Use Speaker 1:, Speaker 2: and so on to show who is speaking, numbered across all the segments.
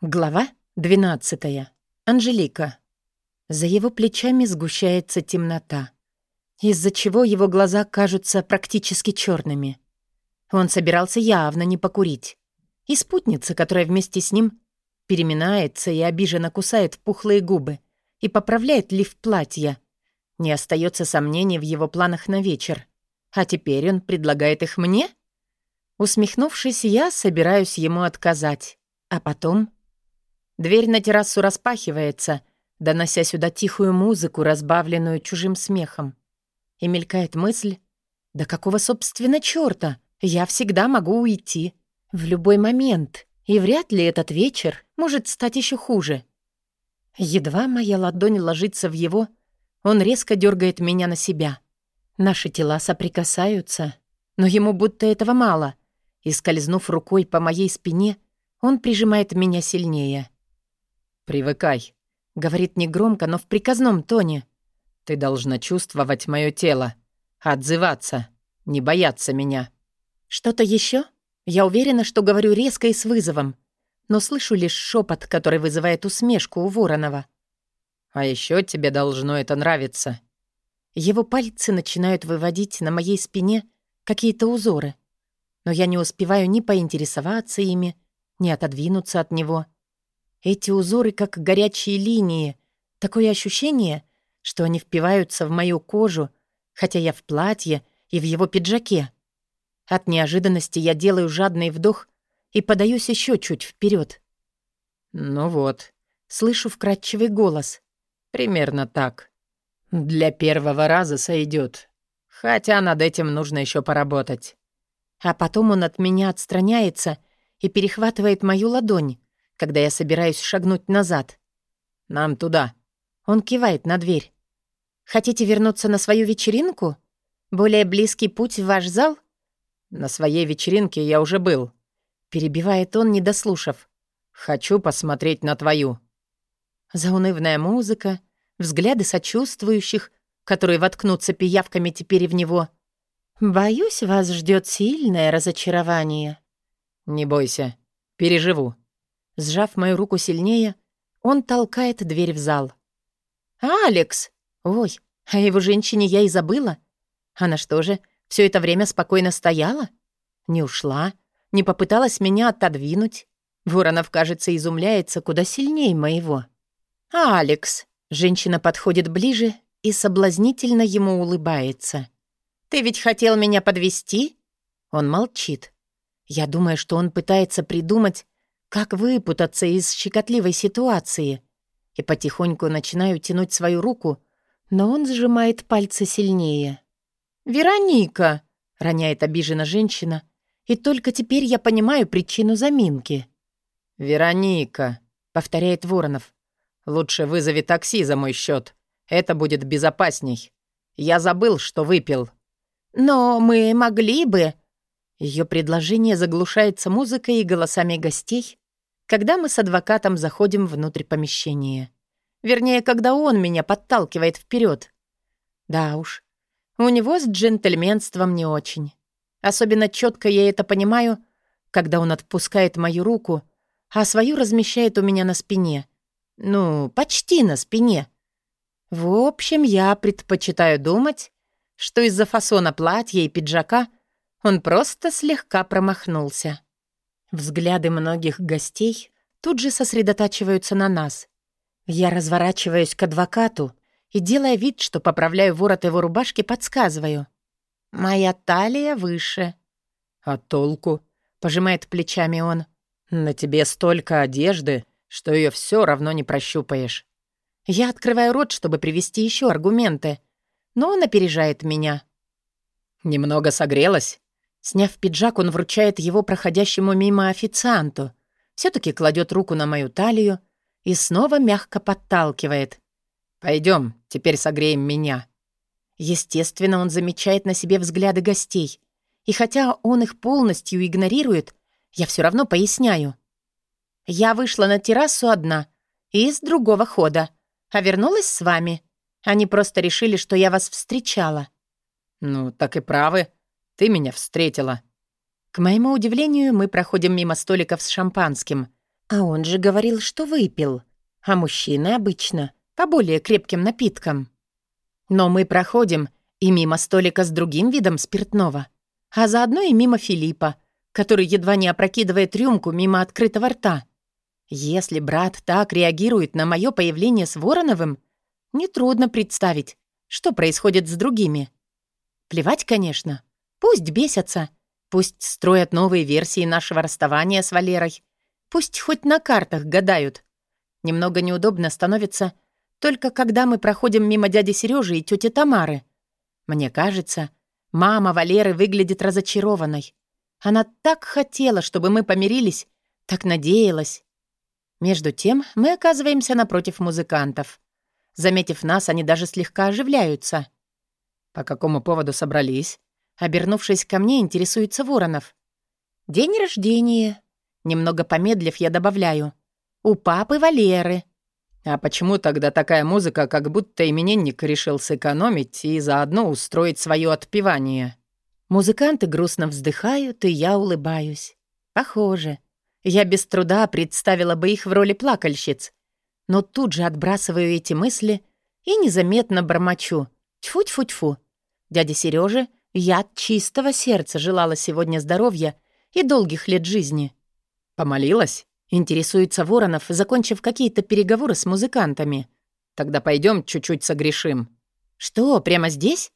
Speaker 1: Глава 12. Анжелика. За его плечами сгущается темнота, из-за чего его глаза кажутся практически черными. Он собирался явно не покурить. И спутница, которая вместе с ним переминается и обиженно кусает пухлые губы и поправляет лиф платья. Не остается сомнений в его планах на вечер. А теперь он предлагает их мне? Усмехнувшись, я собираюсь ему отказать. А потом Дверь на террасу распахивается, донося сюда тихую музыку, разбавленную чужим смехом. И мелькает мысль, да какого, собственно, чёрта? Я всегда могу уйти. В любой момент. И вряд ли этот вечер может стать еще хуже. Едва моя ладонь ложится в его, он резко дергает меня на себя. Наши тела соприкасаются, но ему будто этого мало. И, скользнув рукой по моей спине, он прижимает меня сильнее.
Speaker 2: «Привыкай», —
Speaker 1: говорит негромко, но в приказном тоне.
Speaker 2: «Ты должна чувствовать мое тело, отзываться, не бояться меня».
Speaker 1: «Что-то еще? Я уверена, что говорю резко и с вызовом, но слышу лишь шепот, который вызывает усмешку у Воронова.
Speaker 2: «А еще тебе должно это нравиться».
Speaker 1: Его пальцы начинают выводить на моей спине какие-то узоры, но я не успеваю ни поинтересоваться ими, ни отодвинуться от него. Эти узоры как горячие линии. Такое ощущение, что они впиваются в мою кожу, хотя я в платье и в его пиджаке. От неожиданности я делаю жадный вдох и подаюсь еще чуть вперед.
Speaker 2: «Ну вот», —
Speaker 1: слышу вкрадчивый голос.
Speaker 2: «Примерно так. Для первого раза сойдет. Хотя над этим нужно еще поработать».
Speaker 1: А потом он от меня отстраняется и перехватывает мою ладонь, когда я собираюсь шагнуть назад.
Speaker 2: «Нам туда».
Speaker 1: Он кивает на дверь. «Хотите вернуться на свою вечеринку? Более близкий путь в ваш зал?»
Speaker 2: «На своей вечеринке я уже был», —
Speaker 1: перебивает он, не дослушав.
Speaker 2: «Хочу посмотреть на твою».
Speaker 1: Заунывная музыка, взгляды сочувствующих, которые воткнутся пиявками теперь в него. «Боюсь, вас ждет сильное разочарование».
Speaker 2: «Не бойся, переживу»,
Speaker 1: Сжав мою руку сильнее, он толкает дверь в зал. «Алекс! Ой, а его женщине я и забыла. Она что же, все это время спокойно стояла? Не ушла, не попыталась меня отодвинуть. Воронов, кажется, изумляется куда сильнее моего. «Алекс!» Женщина подходит ближе и соблазнительно ему улыбается. «Ты ведь хотел меня подвести? Он молчит. Я думаю, что он пытается придумать, как выпутаться из щекотливой ситуации? И потихоньку начинаю тянуть свою руку, но он сжимает пальцы сильнее. «Вероника!» — роняет обижена женщина. И только теперь я понимаю причину заминки.
Speaker 2: «Вероника!» — повторяет Воронов. «Лучше вызови такси за мой счет. Это будет безопасней. Я забыл, что выпил».
Speaker 1: «Но мы могли бы...» Ее предложение заглушается музыкой и голосами гостей, когда мы с адвокатом заходим внутрь помещения. Вернее, когда он меня подталкивает вперед. Да уж, у него с джентльменством не очень. Особенно четко я это понимаю, когда он отпускает мою руку, а свою размещает у меня на спине. Ну, почти на спине. В общем, я предпочитаю думать, что из-за фасона платья и пиджака он просто слегка промахнулся. Взгляды многих гостей тут же сосредотачиваются на нас. Я разворачиваюсь к адвокату и, делая вид, что поправляю ворот его рубашки, подсказываю. «Моя талия выше».
Speaker 2: «А толку?»
Speaker 1: — пожимает плечами он.
Speaker 2: «На тебе столько одежды, что ее все равно не прощупаешь».
Speaker 1: Я открываю рот, чтобы привести еще аргументы, но он опережает меня.
Speaker 2: «Немного согрелась?»
Speaker 1: Сняв пиджак, он вручает его проходящему мимо официанту. все таки кладет руку на мою талию и снова мягко подталкивает.
Speaker 2: Пойдем, теперь согреем меня».
Speaker 1: Естественно, он замечает на себе взгляды гостей. И хотя он их полностью игнорирует, я все равно поясняю. Я вышла на террасу одна, из другого хода, а вернулась с вами. Они просто решили, что я вас встречала.
Speaker 2: «Ну, так и правы», ты меня встретила».
Speaker 1: К моему удивлению, мы проходим мимо столиков с шампанским, А он же говорил, что выпил. А мужчины обычно по более крепким напиткам. Но мы проходим и мимо столика с другим видом спиртного, а заодно и мимо Филиппа, который едва не опрокидывает рюмку мимо открытого рта. Если брат так реагирует на мое появление с Вороновым, нетрудно представить, что происходит с другими. Плевать, конечно. Пусть бесятся, пусть строят новые версии нашего расставания с Валерой, пусть хоть на картах гадают. Немного неудобно становится только когда мы проходим мимо дяди Сережи и тети Тамары. Мне кажется, мама Валеры выглядит разочарованной. Она так хотела, чтобы мы помирились, так надеялась. Между тем мы оказываемся напротив музыкантов. Заметив нас, они даже слегка оживляются.
Speaker 2: «По какому поводу собрались?»
Speaker 1: Обернувшись ко мне, интересуется Воронов. «День рождения». Немного помедлив, я добавляю. «У папы Валеры».
Speaker 2: «А почему тогда такая музыка, как будто именинник решил сэкономить и заодно устроить свое отпевание?»
Speaker 1: Музыканты грустно вздыхают, и я улыбаюсь. Похоже. Я без труда представила бы их в роли плакальщиц. Но тут же отбрасываю эти мысли и незаметно бормочу. Тьфу-тьфу-тьфу. Дядя Серёже я от чистого сердца желала сегодня здоровья и долгих лет жизни.
Speaker 2: «Помолилась?» — интересуется Воронов, закончив какие-то переговоры с музыкантами. «Тогда пойдем чуть-чуть согрешим».
Speaker 1: «Что, прямо здесь?»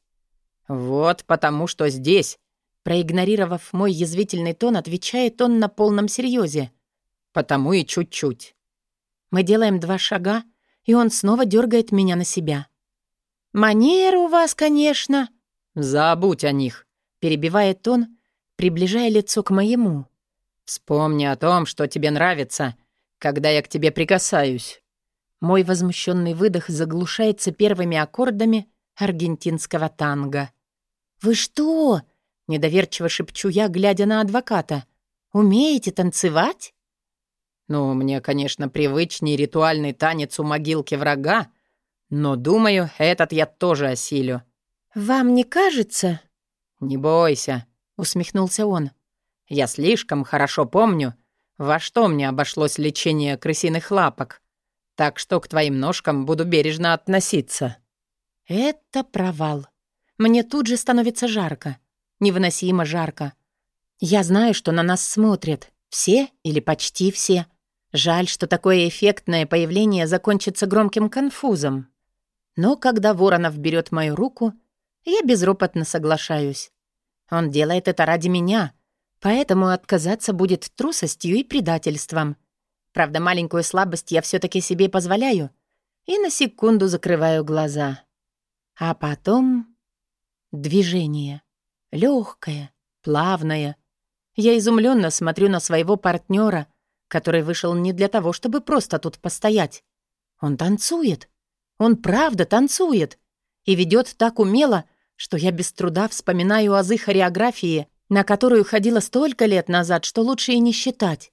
Speaker 2: «Вот потому, что здесь».
Speaker 1: Проигнорировав мой язвительный тон, отвечает он на полном серьезе.
Speaker 2: «Потому и чуть-чуть».
Speaker 1: Мы делаем два шага, и он снова дергает меня на себя. «Манеры у вас, конечно».
Speaker 2: «Забудь о них», —
Speaker 1: перебивает он, приближая лицо к моему.
Speaker 2: «Вспомни о том, что тебе нравится, когда я к тебе прикасаюсь».
Speaker 1: Мой возмущенный выдох заглушается первыми аккордами аргентинского танго. «Вы что?» — недоверчиво шепчу я, глядя на адвоката. «Умеете танцевать?»
Speaker 2: «Ну, мне, конечно, привычнее ритуальный танец у могилки врага, но, думаю, этот я тоже осилю».
Speaker 1: «Вам не кажется?»
Speaker 2: «Не бойся», — усмехнулся он. «Я слишком хорошо помню, во что мне обошлось лечение крысиных лапок, так что к твоим ножкам буду бережно относиться».
Speaker 1: Это провал. Мне тут же становится жарко. Невыносимо жарко. Я знаю, что на нас смотрят. Все или почти все. Жаль, что такое эффектное появление закончится громким конфузом. Но когда Воронов берет мою руку, я безропотно соглашаюсь. Он делает это ради меня, поэтому отказаться будет трусостью и предательством. Правда, маленькую слабость я все таки себе позволяю и на секунду закрываю глаза. А потом движение. легкое, плавное. Я изумленно смотрю на своего партнера, который вышел не для того, чтобы просто тут постоять. Он танцует. Он правда танцует. И ведет так умело, что я без труда вспоминаю азы хореографии, на которую ходила столько лет назад, что лучше и не считать.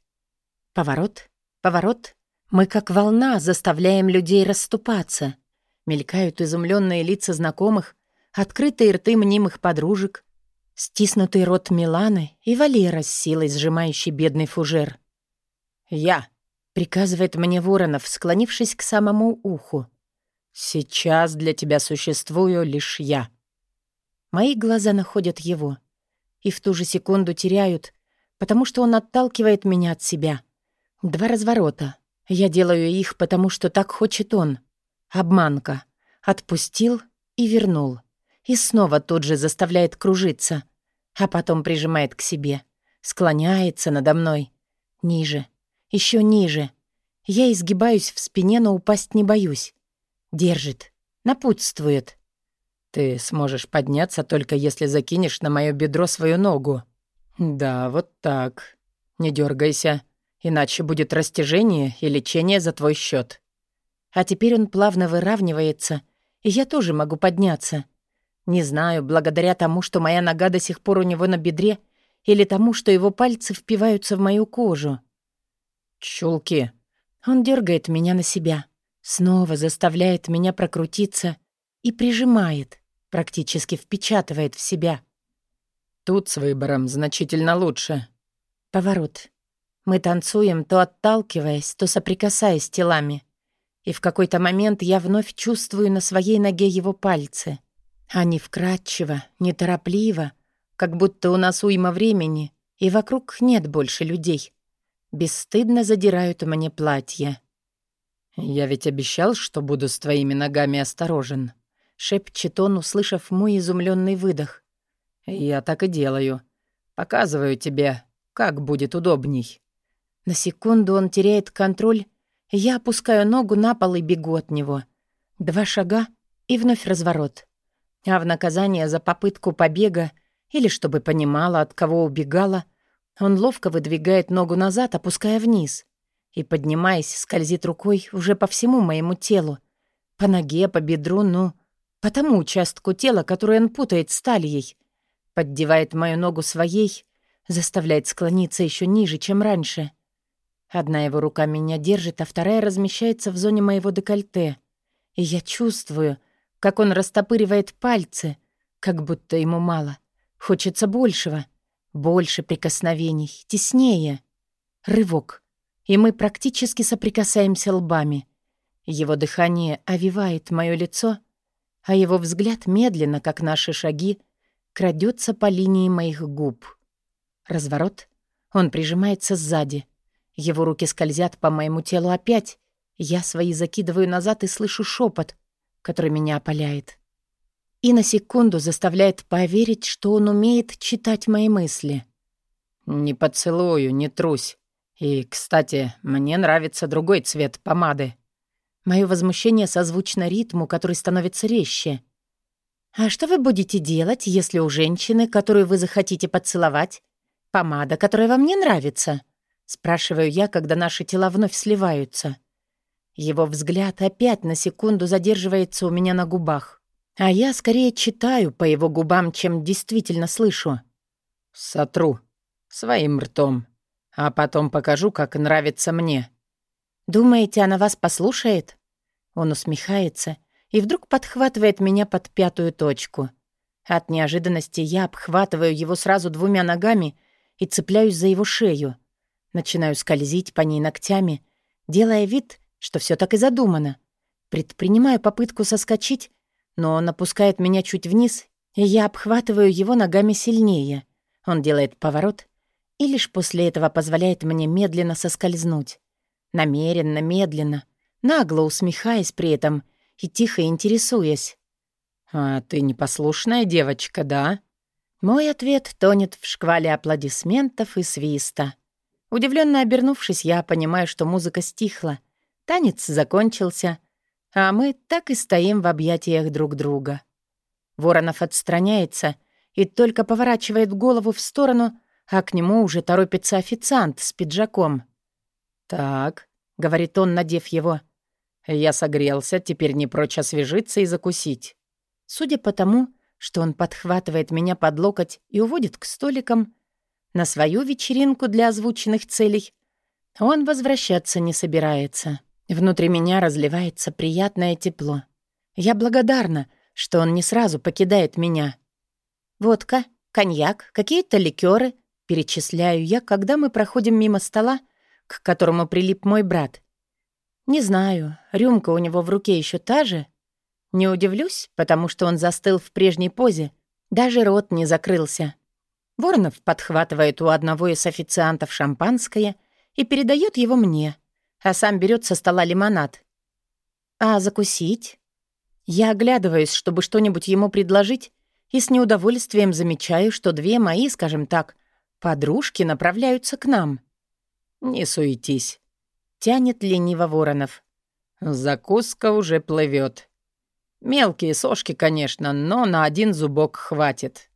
Speaker 1: Поворот, поворот. Мы как волна заставляем людей расступаться. Мелькают изумленные лица знакомых, открытые рты мнимых подружек, стиснутый рот Миланы и Валера с силой сжимающий бедный фужер.
Speaker 2: «Я», —
Speaker 1: приказывает мне Воронов, склонившись к самому уху.
Speaker 2: «Сейчас для тебя существую лишь я».
Speaker 1: Мои глаза находят его и в ту же секунду теряют, потому что он отталкивает меня от себя. Два разворота. Я делаю их, потому что так хочет он. Обманка. Отпустил и вернул. И снова тут же заставляет кружиться. А потом прижимает к себе. Склоняется надо мной. Ниже. еще ниже. Я изгибаюсь в спине, но упасть не боюсь. Держит. Напутствует.
Speaker 2: «Ты сможешь подняться, только если закинешь на мое бедро свою ногу». «Да, вот так. Не дергайся, иначе будет растяжение и лечение за твой счет.
Speaker 1: А теперь он плавно выравнивается, и я тоже могу подняться. Не знаю, благодаря тому, что моя нога до сих пор у него на бедре, или тому, что его пальцы впиваются в мою кожу.
Speaker 2: «Чулки!»
Speaker 1: Он дергает меня на себя, снова заставляет меня прокрутиться и прижимает, практически впечатывает в себя.
Speaker 2: Тут с выбором значительно лучше.
Speaker 1: Поворот. Мы танцуем, то отталкиваясь, то соприкасаясь телами. И в какой-то момент я вновь чувствую на своей ноге его пальцы. Они вкрадчиво, неторопливо, как будто у нас уйма времени, и вокруг нет больше людей. Бесстыдно задирают мне платье.
Speaker 2: «Я ведь обещал, что буду с твоими ногами осторожен», — шепчет он, услышав мой изумленный выдох. «Я так и делаю. Показываю тебе, как будет удобней».
Speaker 1: На секунду он теряет контроль, я опускаю ногу на пол и бегу от него. Два шага и вновь разворот. А в наказание за попытку побега или чтобы понимала, от кого убегала, он ловко выдвигает ногу назад, опуская вниз и, поднимаясь, скользит рукой уже по всему моему телу. По ноге, по бедру, ну, по тому участку тела, который он путает с. Поддевает мою ногу своей, заставляет склониться еще ниже, чем раньше. Одна его рука меня держит, а вторая размещается в зоне моего декольте. И я чувствую, как он растопыривает пальцы, как будто ему мало. Хочется большего. Больше прикосновений, теснее. Рывок и мы практически соприкасаемся лбами. Его дыхание овивает мое лицо, а его взгляд медленно, как наши шаги, крадется по линии моих губ. Разворот. Он прижимается сзади. Его руки скользят по моему телу опять. Я свои закидываю назад и слышу шепот, который меня опаляет. И на секунду заставляет поверить, что он умеет читать мои мысли.
Speaker 2: «Не поцелую, не трусь. И, кстати, мне нравится другой цвет помады.
Speaker 1: Мое возмущение созвучно ритму, который становится резче. «А что вы будете делать, если у женщины, которую вы захотите поцеловать, помада, которая вам не нравится?» Спрашиваю я, когда наши тела вновь сливаются. Его взгляд опять на секунду задерживается у меня на губах. А я скорее читаю по его губам, чем действительно слышу.
Speaker 2: «Сотру. Своим ртом», а потом покажу, как нравится мне».
Speaker 1: «Думаете, она вас послушает?» Он усмехается и вдруг подхватывает меня под пятую точку. От неожиданности я обхватываю его сразу двумя ногами и цепляюсь за его шею. Начинаю скользить по ней ногтями, делая вид, что все так и задумано. Предпринимаю попытку соскочить, но он опускает меня чуть вниз, и я обхватываю его ногами сильнее. Он делает поворот, и лишь после этого позволяет мне медленно соскользнуть. Намеренно, медленно, нагло усмехаясь при этом и тихо интересуясь.
Speaker 2: «А ты непослушная девочка, да?»
Speaker 1: Мой ответ тонет в шквале аплодисментов и свиста. Удивленно обернувшись, я понимаю, что музыка стихла. Танец закончился, а мы так и стоим в объятиях друг друга. Воронов отстраняется и только поворачивает голову в сторону, а к нему уже торопится официант с пиджаком.
Speaker 2: «Так», — говорит он, надев его, — «я согрелся, теперь не прочь освежиться и закусить».
Speaker 1: Судя по тому, что он подхватывает меня под локоть и уводит к столикам, на свою вечеринку для озвученных целей, он возвращаться не собирается. Внутри меня разливается приятное тепло. Я благодарна, что он не сразу покидает меня. Водка, коньяк, какие-то ликеры — Перечисляю я, когда мы проходим мимо стола, к которому прилип мой брат. Не знаю, рюмка у него в руке еще та же. Не удивлюсь, потому что он застыл в прежней позе. Даже рот не закрылся. Воронов подхватывает у одного из официантов шампанское и передает его мне, а сам берет со стола лимонад. А закусить? Я оглядываюсь, чтобы что-нибудь ему предложить, и с неудовольствием замечаю, что две мои, скажем так, Подружки направляются к нам.
Speaker 2: «Не суетись», —
Speaker 1: тянет лениво Воронов.
Speaker 2: «Закуска уже плывет. Мелкие сошки, конечно, но на один зубок хватит».